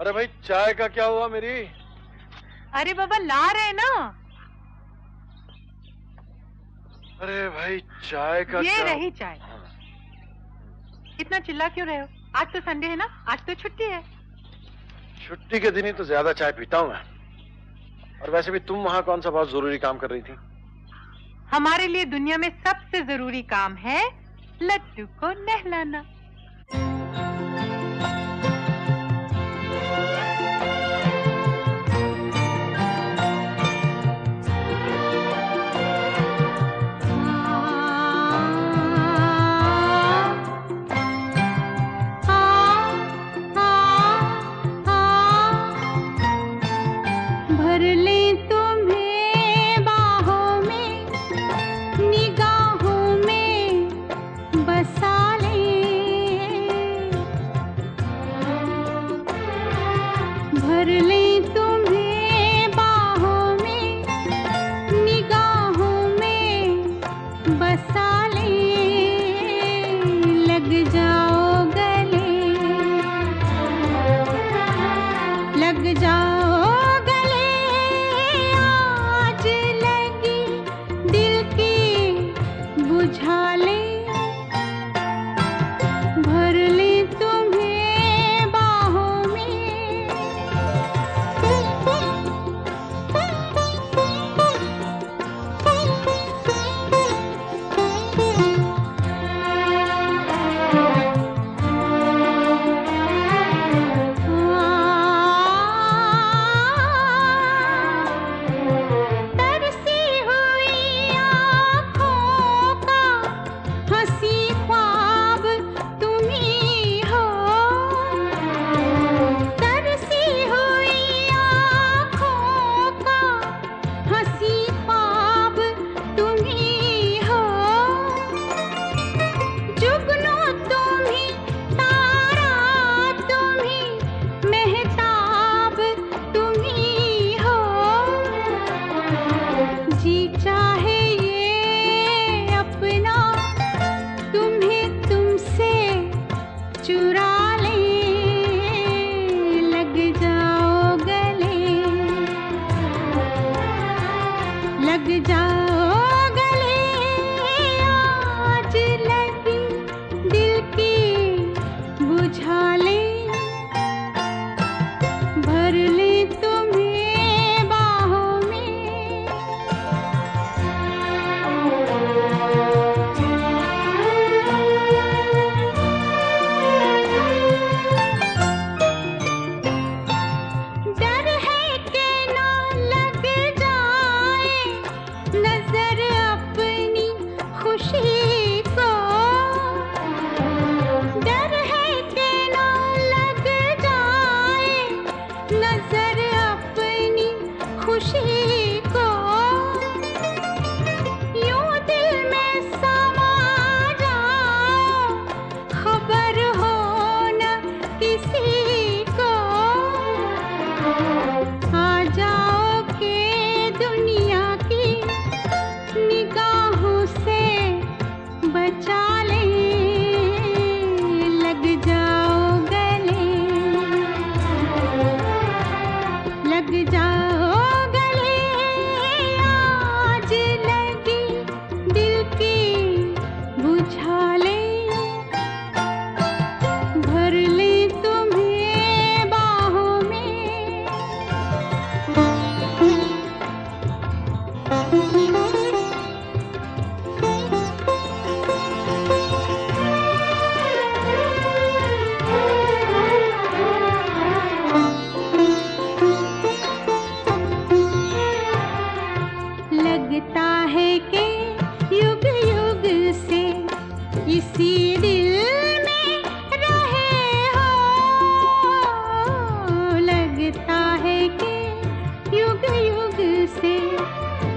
अरे भाई चाय का क्या हुआ मेरी? अरे बाबा ला रहे ना। अरे भाई चाय का ये क्या... रही चाय। इतना चिल्ला क्यों रहे हो? आज तो संडे है ना आज तो छुट्टी है। छुट्टी के दिन ही तो ज़्यादा चाय पीता हूँ मैं। और वैसे भी तुम वहाँ कौन सा बहुत ज़रूरी काम कर रही थी? हमारे लिए दुनिया में सबसे ज़रूरी काम है लड्डू को नहलाना। तुम्हें बाहों में निगाहों में लग जा